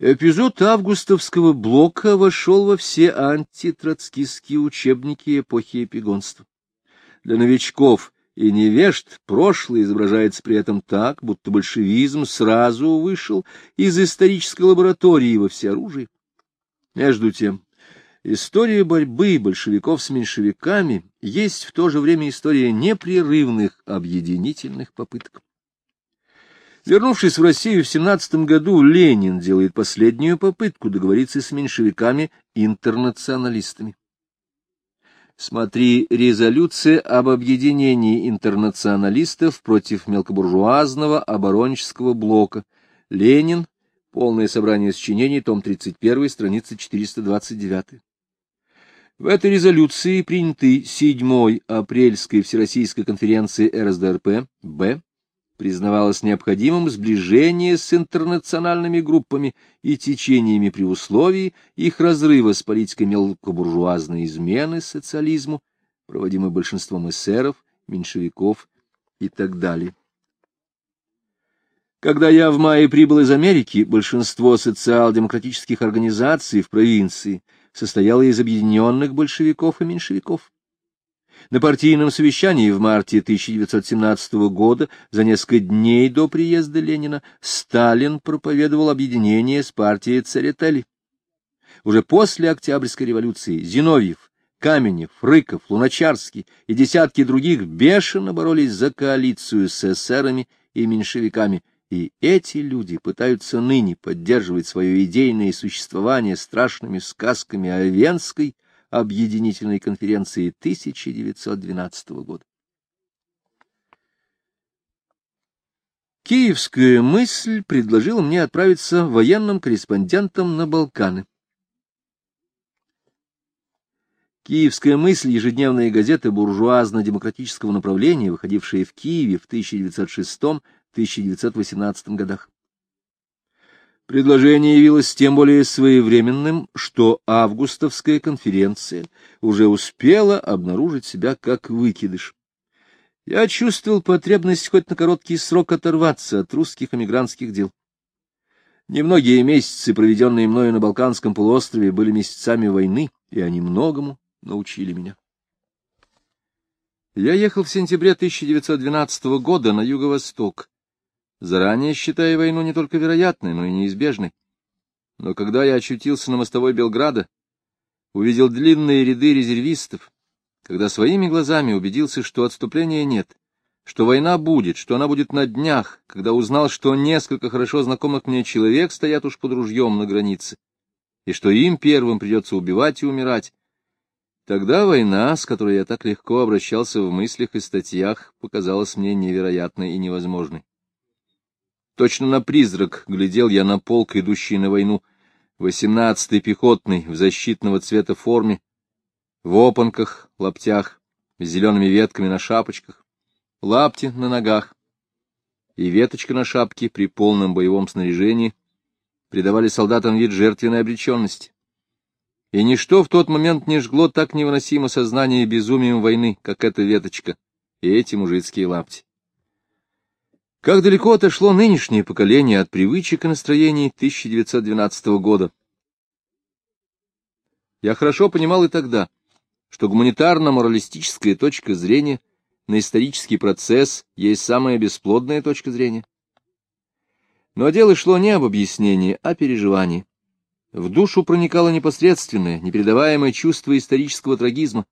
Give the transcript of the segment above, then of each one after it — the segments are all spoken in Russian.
Эпизод августовского блока вошел во все антитроцкистские учебники эпохи эпигонства. Для новичков и невежд прошлое изображается при этом так, будто большевизм сразу вышел из исторической лаборатории во всеоружии. Между тем, история борьбы большевиков с меньшевиками есть в то же время история непрерывных объединительных попыток. Вернувшись в Россию в 17 году, Ленин делает последнюю попытку договориться с меньшевиками-интернационалистами. Смотри резолюция об объединении интернационалистов против мелкобуржуазного оборонческого блока. Ленин. Полное собрание сочинений, том 31, страница 429. В этой резолюции приняты 7-й апрельской Всероссийской конференции РСДРП, Б, признавалось необходимым сближение с интернациональными группами и течениями при условии их разрыва с политикой мелкобуржуазной измены социализму, проводимой большинством эсеров, меньшевиков и так далее. Когда я в мае прибыл из Америки, большинство социал-демократических организаций в провинции состояло из объединенных большевиков и меньшевиков. На партийном совещании в марте 1917 года, за несколько дней до приезда Ленина, Сталин проповедовал объединение с партией Церетели. Уже после Октябрьской революции Зиновьев, Каменев, Рыков, Луначарский и десятки других бешено боролись за коалицию с эсерами и меньшевиками, и эти люди пытаются ныне поддерживать свое идейное существование страшными сказками о Венской, объединительной конференции 1912 года. Киевская мысль предложила мне отправиться военным корреспондентом на Балканы. Киевская мысль — ежедневная газета буржуазно-демократического направления, выходившая в Киеве в 1906-1918 годах. Предложение явилось тем более своевременным, что августовская конференция уже успела обнаружить себя как выкидыш. Я чувствовал потребность хоть на короткий срок оторваться от русских эмигрантских дел. Немногие месяцы, проведенные мною на Балканском полуострове, были месяцами войны, и они многому научили меня. Я ехал в сентябре 1912 года на юго-восток, заранее считая войну не только вероятной, но и неизбежной. Но когда я очутился на мостовой Белграда, увидел длинные ряды резервистов, когда своими глазами убедился, что отступления нет, что война будет, что она будет на днях, когда узнал, что несколько хорошо знакомых мне человек стоят уж под ружьем на границе, и что им первым придется убивать и умирать, тогда война, с которой я так легко обращался в мыслях и статьях, показалась мне невероятной и невозможной. Точно на призрак глядел я на полк, идущий на войну. Восемнадцатый пехотный в защитного цвета форме, в опанках, лаптях, с зелеными ветками на шапочках, лапти на ногах и веточка на шапке при полном боевом снаряжении придавали солдатам вид жертвенной обреченности. И ничто в тот момент не жгло так невыносимо сознание безумием войны, как эта веточка и эти мужицкие лапти. Как далеко отошло нынешнее поколение от привычек и настроений 1912 года. Я хорошо понимал и тогда, что гуманитарно-моралистическая точка зрения на исторический процесс есть самая бесплодная точка зрения. Но дело шло не об объяснении, а переживании. В душу проникало непосредственное, непередаваемое чувство исторического трагизма,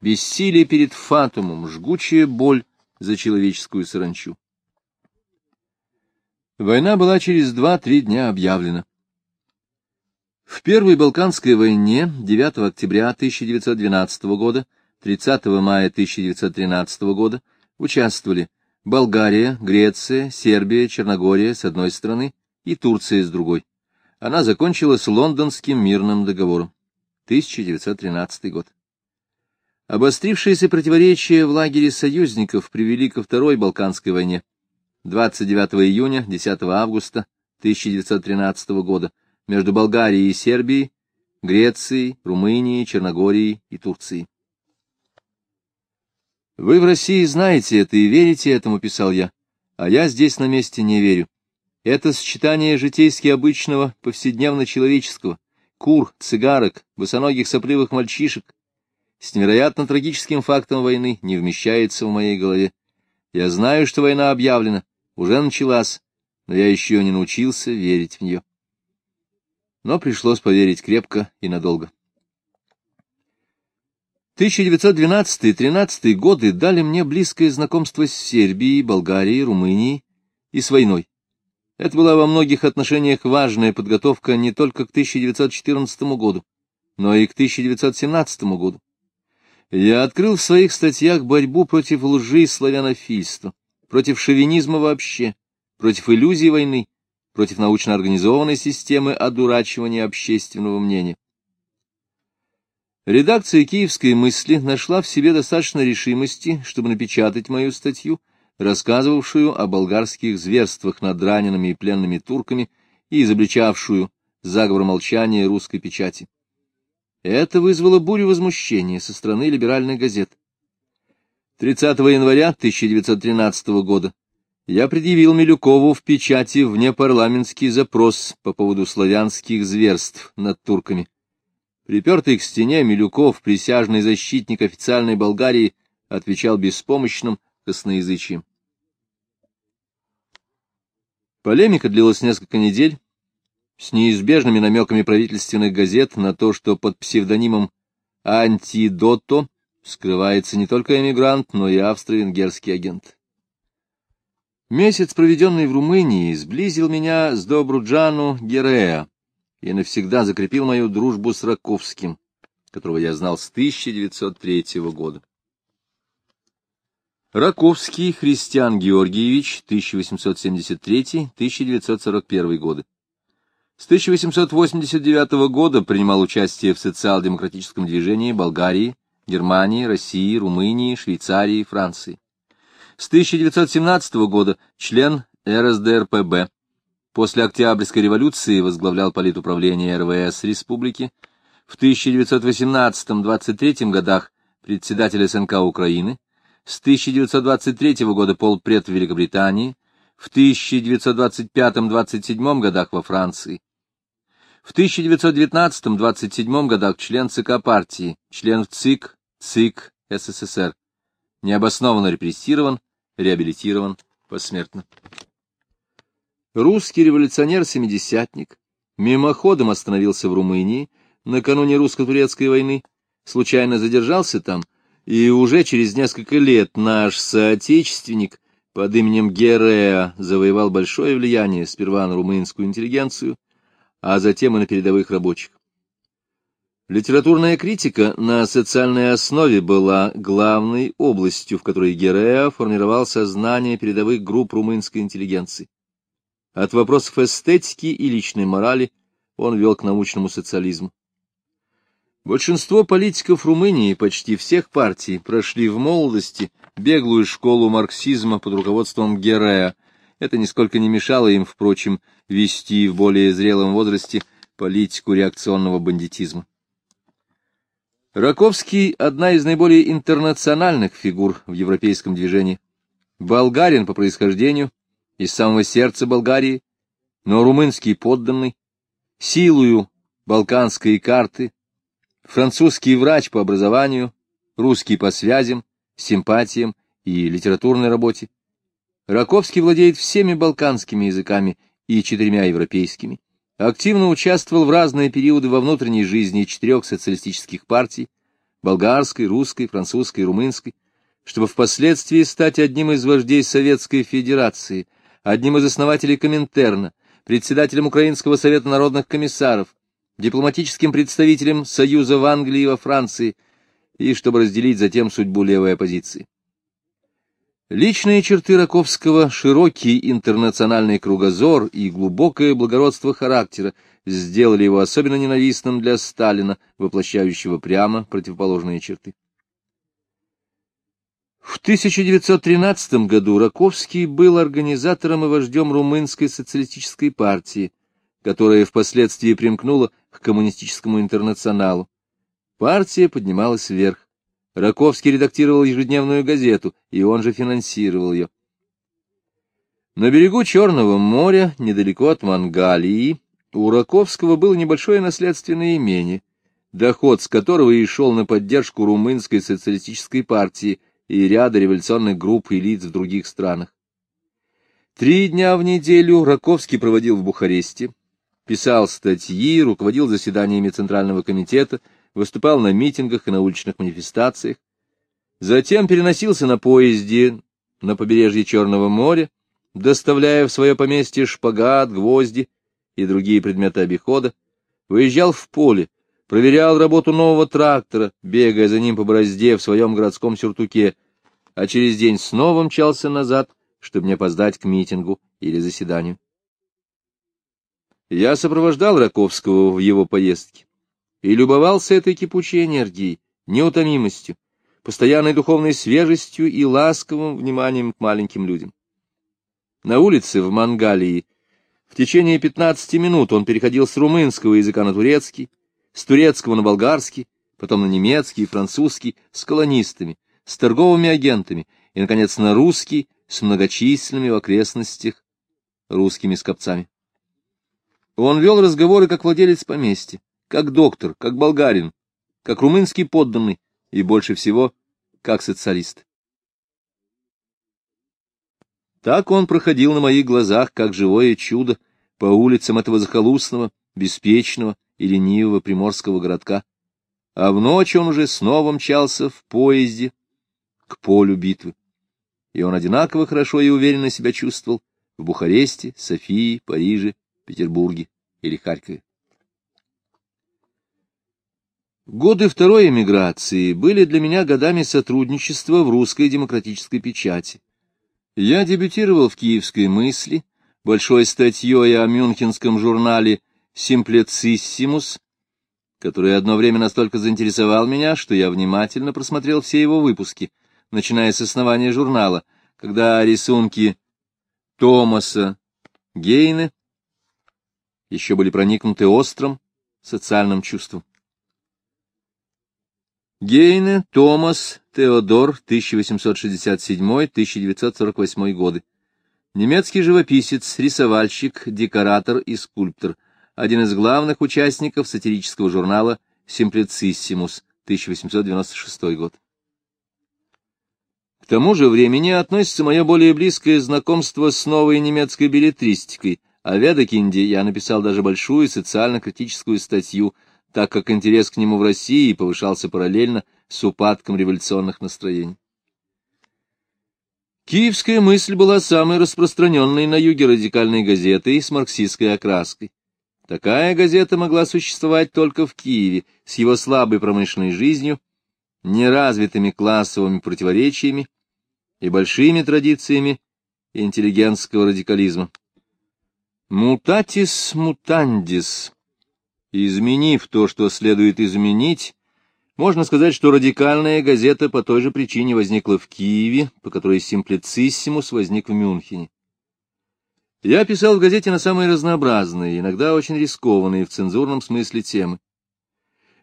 бессилие перед фатумом, жгучая боль за человеческую саранчу. Война была через два-три дня объявлена. В Первой Балканской войне 9 октября 1912 года, 30 мая 1913 года участвовали Болгария, Греция, Сербия, Черногория с одной стороны и Турция с другой. Она закончилась Лондонским мирным договором. 1913 год. Обострившиеся противоречия в лагере союзников привели ко Второй Балканской войне. 29 июня, 10 августа 1913 года между Болгарией и Сербией, Грецией, Румынией, Черногорией и Турцией. «Вы в России знаете это и верите этому», — писал я, — «а я здесь на месте не верю. Это сочетание житейски обычного, повседневно-человеческого, кур, цигарок, босоногих сопливых мальчишек, с невероятно трагическим фактом войны не вмещается в моей голове. Я знаю, что война объявлена, уже началась, но я еще не научился верить в нее. Но пришлось поверить крепко и надолго. 1912-13 годы дали мне близкое знакомство с Сербией, Болгарией, Румынией и с войной. Это была во многих отношениях важная подготовка не только к 1914 году, но и к 1917 году. Я открыл в своих статьях борьбу против лжи и славянофильства, против шовинизма вообще, против иллюзий войны, против научно организованной системы одурачивания общественного мнения. Редакция «Киевской мысли» нашла в себе достаточно решимости, чтобы напечатать мою статью, рассказывавшую о болгарских зверствах над ранеными и пленными турками и изобличавшую заговор молчания русской печати. Это вызвало бурю возмущения со стороны либеральных газет. 30 января 1913 года я предъявил Милюкову в печати внепарламентский запрос по поводу славянских зверств над турками. Припертый к стене Милюков, присяжный защитник официальной Болгарии, отвечал беспомощным косноязычием. Полемика длилась несколько недель, с неизбежными намеками правительственных газет на то, что под псевдонимом «Антидото» скрывается не только эмигрант, но и австро-венгерский агент. Месяц, проведенный в Румынии, сблизил меня с Добруджану Гереа, и навсегда закрепил мою дружбу с Раковским, которого я знал с 1903 года. Раковский Христиан Георгиевич, 1873-1941 годы. С 1889 года принимал участие в социал-демократическом движении Болгарии, Германии, России, Румынии, Швейцарии, Франции. С 1917 года член РСДРПБ, После Октябрьской революции возглавлял политуправление РВС Республики. В 1918-23 годах председатель СНК Украины. С 1923 года полпред в Великобритании. В 1925-27 годах во Франции. В 1919-27 годах член ЦК партии, член ЦИК, ЦИК СССР. Необоснованно репрессирован, реабилитирован посмертно. Русский революционер-семидесятник мимоходом остановился в Румынии накануне русско-турецкой войны, случайно задержался там, и уже через несколько лет наш соотечественник под именем Гереа завоевал большое влияние сперва на румынскую интеллигенцию, а затем и на передовых рабочих. Литературная критика на социальной основе была главной областью, в которой Гереа формировал сознание передовых групп румынской интеллигенции. От вопросов эстетики и личной морали он вел к научному социализму. Большинство политиков Румынии, почти всех партий, прошли в молодости беглую школу марксизма под руководством Герея. Это нисколько не мешало им, впрочем, вести в более зрелом возрасте политику реакционного бандитизма. Раковский — одна из наиболее интернациональных фигур в европейском движении. Болгарин по происхождению, из самого сердца Болгарии, но румынский подданный, силою балканской карты, французский врач по образованию, русский по связям, симпатиям и литературной работе. Раковский владеет всеми балканскими языками и четырьмя европейскими. Активно участвовал в разные периоды во внутренней жизни четырех социалистических партий – болгарской, русской, французской румынской, чтобы впоследствии стать одним из вождей Советской Федерации – одним из основателей Коминтерна, председателем Украинского совета народных комиссаров, дипломатическим представителем Союза в Англии и во Франции, и чтобы разделить затем судьбу левой оппозиции. Личные черты Раковского, широкий интернациональный кругозор и глубокое благородство характера сделали его особенно ненавистным для Сталина, воплощающего прямо противоположные черты. В 1913 году Раковский был организатором и вождем румынской социалистической партии, которая впоследствии примкнула к коммунистическому интернационалу. Партия поднималась вверх. Раковский редактировал ежедневную газету, и он же финансировал ее. На берегу Черного моря, недалеко от Мангалии, у Раковского было небольшое наследственное имение, доход с которого и шел на поддержку румынской социалистической партии и ряда революционных групп и лиц в других странах. Три дня в неделю Раковский проводил в Бухаресте, писал статьи, руководил заседаниями Центрального комитета, выступал на митингах и на уличных манифестациях, затем переносился на поезде на побережье Черного моря, доставляя в свое поместье шпагат, гвозди и другие предметы обихода, выезжал в поле, проверял работу нового трактора, бегая за ним по борозде в своем городском сюртуке, а через день снова мчался назад, чтобы не опоздать к митингу или заседанию. Я сопровождал Раковского в его поездке и любовался этой кипучей энергией, неутомимостью, постоянной духовной свежестью и ласковым вниманием к маленьким людям. На улице в Мангалии в течение 15 минут он переходил с румынского языка на турецкий, с турецкого на болгарский, потом на немецкий и французский, с колонистами, с торговыми агентами и, наконец, на русский с многочисленными в окрестностях русскими скопцами. Он вел разговоры как владелец поместья, как доктор, как болгарин, как румынский подданный и больше всего как социалист. Так он проходил на моих глазах, как живое чудо, по улицам этого захолустного, беспечного и ленивого приморского городка, а в ночь он уже снова мчался в поезде к полю битвы. И он одинаково хорошо и уверенно себя чувствовал в Бухаресте, Софии, Париже, Петербурге или Харькове. Годы второй эмиграции были для меня годами сотрудничества в русской демократической печати. Я дебютировал в «Киевской мысли», большой статьей о мюнхенском журнале «Симплециссимус», который одно время настолько заинтересовал меня, что я внимательно просмотрел все его выпуски, начиная с основания журнала, когда рисунки Томаса Гейне еще были проникнуты острым социальным чувством. Гейне, Томас, Теодор, 1867-1948 годы. Немецкий живописец, рисовальщик, декоратор и скульптор. Один из главных участников сатирического журнала «Симплициссимус», 1896 год. К тому же времени относится мое более близкое знакомство с новой немецкой билетристикой. О Ведекинде я написал даже большую социально-критическую статью, так как интерес к нему в России повышался параллельно с упадком революционных настроений. Киевская мысль была самой распространенной на юге радикальной газетой с марксистской окраской. Такая газета могла существовать только в Киеве с его слабой промышленной жизнью, неразвитыми классовыми противоречиями и большими традициями интеллигентского радикализма. Мутатис мутандис. Изменив то, что следует изменить, можно сказать, что радикальная газета по той же причине возникла в Киеве, по которой Симплициссимус возник в Мюнхене. Я писал в газете на самые разнообразные, иногда очень рискованные в цензурном смысле темы.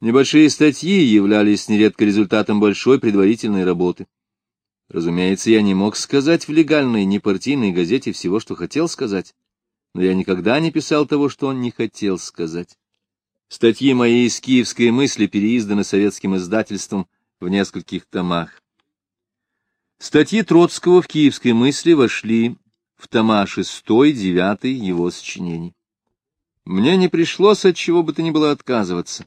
Небольшие статьи являлись нередко результатом большой предварительной работы. Разумеется, я не мог сказать в легальной, непартийной газете всего, что хотел сказать, но я никогда не писал того, что он не хотел сказать. Статьи мои из «Киевской мысли» переизданы советским издательством в нескольких томах. Статьи Троцкого в «Киевской мысли» вошли в тома 6-9 его сочинений. Мне не пришлось от чего бы то ни было отказываться.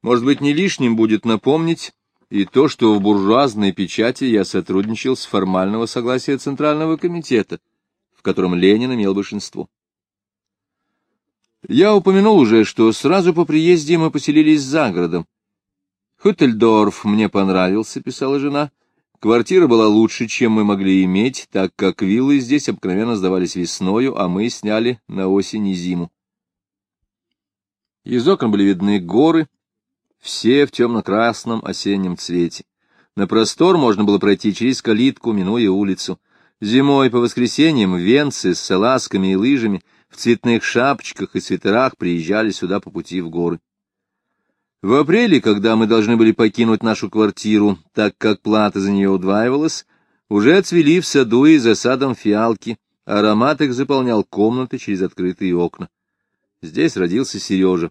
Может быть, не лишним будет напомнить и то, что в буржуазной печати я сотрудничал с формального согласия Центрального комитета, в котором Ленин имел большинство. Я упомянул уже, что сразу по приезде мы поселились за городом. Хутельдорф мне понравился, — писала жена. Квартира была лучше, чем мы могли иметь, так как виллы здесь обыкновенно сдавались весною, а мы сняли на осень и зиму. Из окон были видны горы, все в темно-красном осеннем цвете. На простор можно было пройти через калитку, минуя улицу. Зимой по воскресеньям венцы с салазками и лыжами в цветных шапочках и свитерах приезжали сюда по пути в горы. В апреле, когда мы должны были покинуть нашу квартиру, так как плата за нее удваивалась, уже отцвели в саду и за садом фиалки, Аромат их заполнял комнаты через открытые окна. Здесь родился Сережа.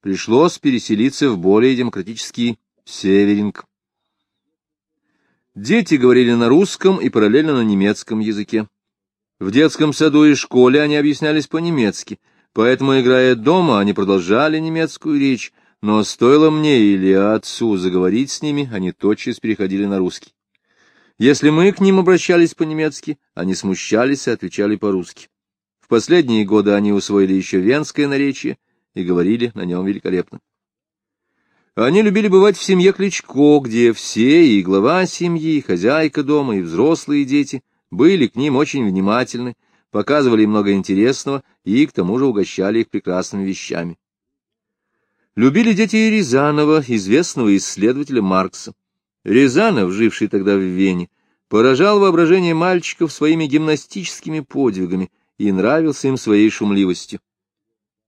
Пришлось переселиться в более демократический Северинг. Дети говорили на русском и параллельно на немецком языке. В детском саду и школе они объяснялись по-немецки, поэтому, играя дома, они продолжали немецкую речь, но стоило мне или отцу заговорить с ними, они тотчас переходили на русский. Если мы к ним обращались по-немецки, они смущались и отвечали по-русски. В последние годы они усвоили еще венское наречие и говорили на нем великолепно. Они любили бывать в семье Кличко, где все, и глава семьи, и хозяйка дома, и взрослые дети, были к ним очень внимательны, показывали много интересного и к тому же угощали их прекрасными вещами. Любили дети Рязанова, известного исследователя Маркса. Рязанов, живший тогда в Вене, поражал воображение мальчиков своими гимнастическими подвигами и нравился им своей шумливостью.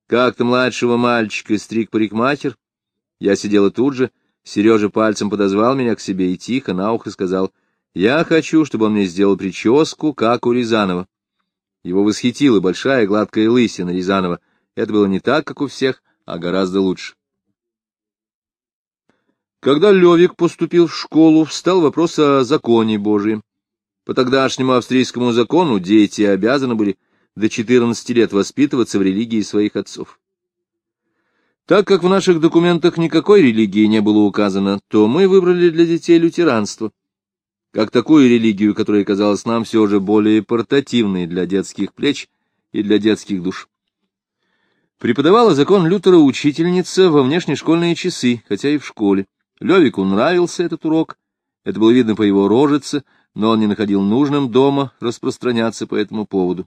Как-то младшего мальчика стриг парикмахер, я сидела тут же, Сережа пальцем подозвал меня к себе и тихо на ухо сказал, «Я хочу, чтобы он мне сделал прическу, как у Рязанова». Его восхитила большая гладкая лысина Рязанова. Это было не так, как у всех, а гораздо лучше. Когда Левик поступил в школу, встал вопрос о законе Божием. По тогдашнему австрийскому закону дети обязаны были до 14 лет воспитываться в религии своих отцов. Так как в наших документах никакой религии не было указано, то мы выбрали для детей лютеранство, как такую религию, которая казалась нам все же более портативной для детских плеч и для детских душ. Преподавала закон Лютера учительница во внешнешкольные часы, хотя и в школе. Левику нравился этот урок, это было видно по его рожице, но он не находил нужным дома распространяться по этому поводу.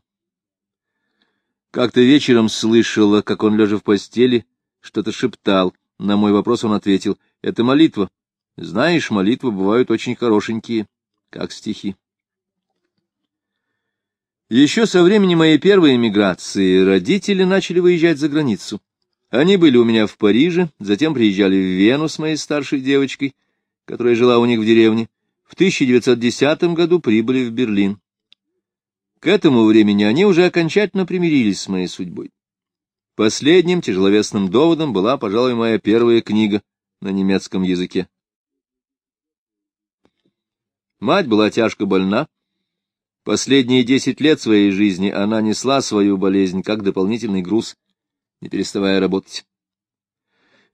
Как-то вечером слышала, как он, лежа в постели, что-то шептал. На мой вопрос он ответил, — это молитва. Знаешь, молитвы бывают очень хорошенькие, как стихи. Еще со времени моей первой эмиграции родители начали выезжать за границу. Они были у меня в Париже, затем приезжали в Вену с моей старшей девочкой, которая жила у них в деревне. В 1910 году прибыли в Берлин. К этому времени они уже окончательно примирились с моей судьбой. Последним тяжеловесным доводом была, пожалуй, моя первая книга на немецком языке. Мать была тяжко больна. Последние десять лет своей жизни она несла свою болезнь как дополнительный груз, не переставая работать.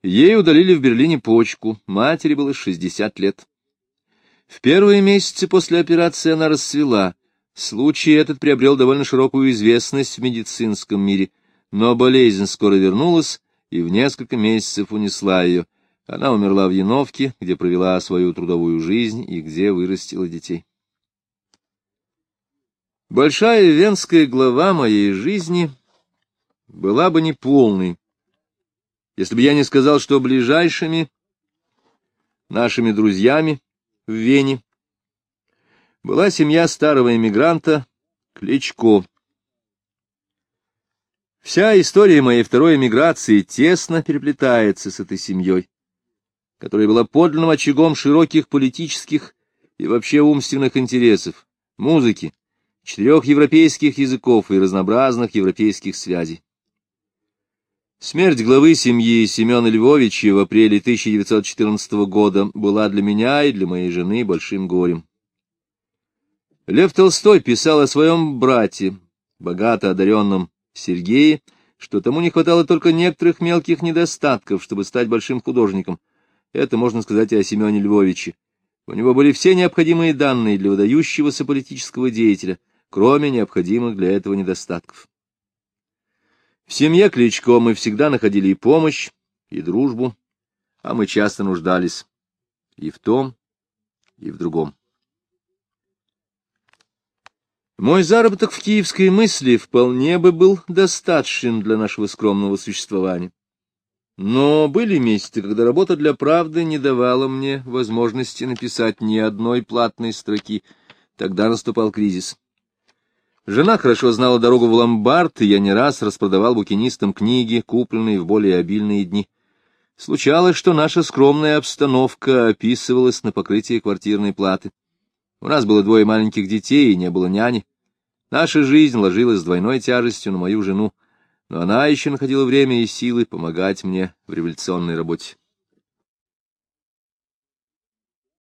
Ей удалили в Берлине почку, матери было шестьдесят лет. В первые месяцы после операции она расцвела. Случай этот приобрел довольно широкую известность в медицинском мире — но болезнь скоро вернулась и в несколько месяцев унесла ее. Она умерла в Яновке, где провела свою трудовую жизнь и где вырастила детей. Большая венская глава моей жизни была бы неполной, если бы я не сказал, что ближайшими нашими друзьями в Вене была семья старого эмигранта Кличко, Вся история моей второй эмиграции тесно переплетается с этой семьей, которая была подлинным очагом широких политических и вообще умственных интересов, музыки, четырех европейских языков и разнообразных европейских связей. Смерть главы семьи Семена Львовича в апреле 1914 года была для меня и для моей жены большим горем. Лев Толстой писал о своем брате, богато одаренном Сергее, что тому не хватало только некоторых мелких недостатков, чтобы стать большим художником. Это можно сказать и о Семене Львовиче. У него были все необходимые данные для выдающегося политического деятеля, кроме необходимых для этого недостатков. В семье Кличко мы всегда находили и помощь, и дружбу, а мы часто нуждались и в том, и в другом. Мой заработок в киевской мысли вполне бы был достаточен для нашего скромного существования. Но были месяцы, когда работа для правды не давала мне возможности написать ни одной платной строки. Тогда наступал кризис. Жена хорошо знала дорогу в ломбард, и я не раз распродавал букинистам книги, купленные в более обильные дни. Случалось, что наша скромная обстановка описывалась на покрытие квартирной платы. У нас было двое маленьких детей, и не было няни. Наша жизнь ложилась двойной тяжестью на мою жену, но она еще находила время и силы помогать мне в революционной работе.